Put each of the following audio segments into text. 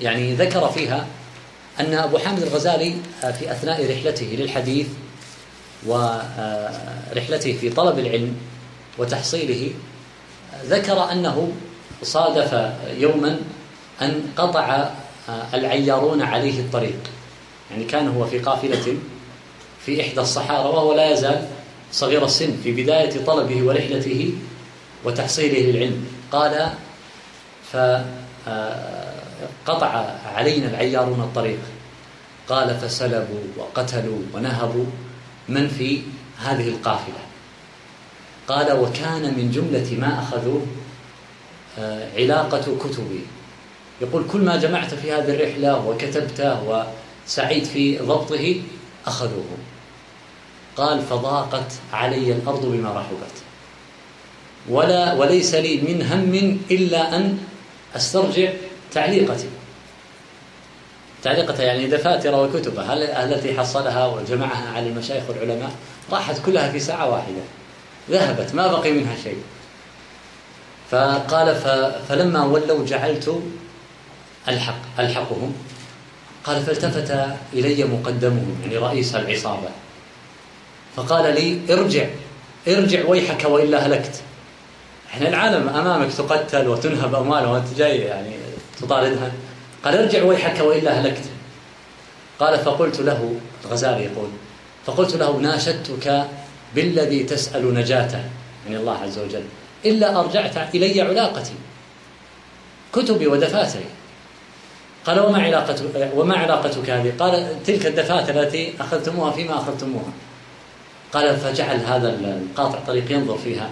يعني ذكر فيها أن أبو حامد الغزالي في أثناء رحلته للحديث ورحلته في طلب العلم وتحصيله ذكر أنه صادف يوما أن قطع العيارون عليه الطريق. يعني كان هو في قافلة في إحدى الصحارى وهو لا يزال صغير السن في بداية طلبه ورحلته وتحصيله للعلم. قال فقطع علينا العيارون الطريق. قال فسلبوا وقتلوا ونهبوا من في هذه القافلة. قال وكان من جملة ما أخذوه آه، علاقة كتبي. يقول كل ما جمعت في هذه الرحلة وكتبته وسعيت في ضبطه أخذوه. قال فضاقت علي الأرض بما رحبت. ولا وليس لي من هم إلا أن أسترجع تعليقتي. تعليقته يعني دفاتر وكتبه التي حصلها وجمعها على المشايخ والعلماء راحت كلها في ساعة واحدة؟ ذهبت ما بقي منها شيء. فقال فلما ولوا جعلت الحق ألحقهم. قال فالتفت إلي مقدمهم يعني رئيس العصابة. فقال لي ارجع ارجع ويحك وإلا هلكت. إحنا العالم أمامك تقتل وتنهب اموالها وأنت جاي يعني تطاردها؟ قال ارجع ويحك وإلا هلكت. قال فقلت له الغزالي يقول فقلت له ناشدتك بالذي تسأل نجاته يعني الله عز وجل. إلا أرجعت إلي علاقتي كتبي ودفاتري. قال وما علاقتك وما علاقتك هذه؟ قال تلك الدفاتر التي أخذتموها فيما أخذتموها. قال فجعل هذا القاطع طريق ينظر فيها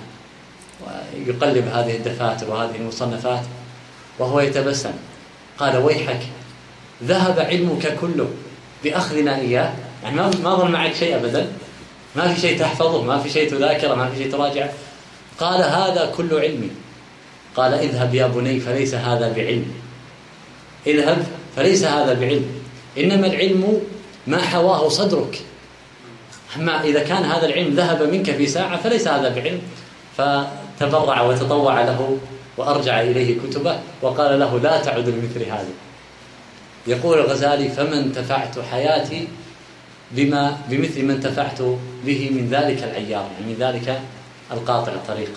ويقلب هذه الدفاتر وهذه المصنفات. وهو يتبسم. قال ويحك ذهب علمك كله بأخذنا إياه. يعني ما ما ظل معك شيء أبدا. ما في شيء تحفظه ما في شيء تذاكره ما في شيء تراجعه. قال هذا كل علمي. قال اذهب يا بني فليس هذا بعلم. اذهب فليس هذا بعلم. إنما العلم ما حواه صدرك. أما إذا كان هذا العلم ذهب منك في ساعة فليس هذا بعلم. فتبرع وتطوع له. وأرجع إليه كتبه وقال له لا تعد لمثل هذا يقول الغزالي فما انتفعت حياتي بما بمثل ما انتفعت به من ذلك العيار يعني من ذلك القاطع الطريق.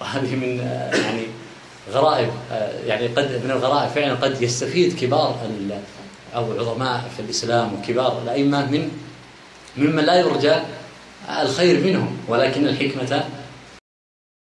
وهذه من يعني غرائب يعني قد من الغرائب فعلا قد يستفيد كبار أو عظماء في الإسلام وكبار الأئمة من ممن لا يرجى الخير منهم ولكن الحكمة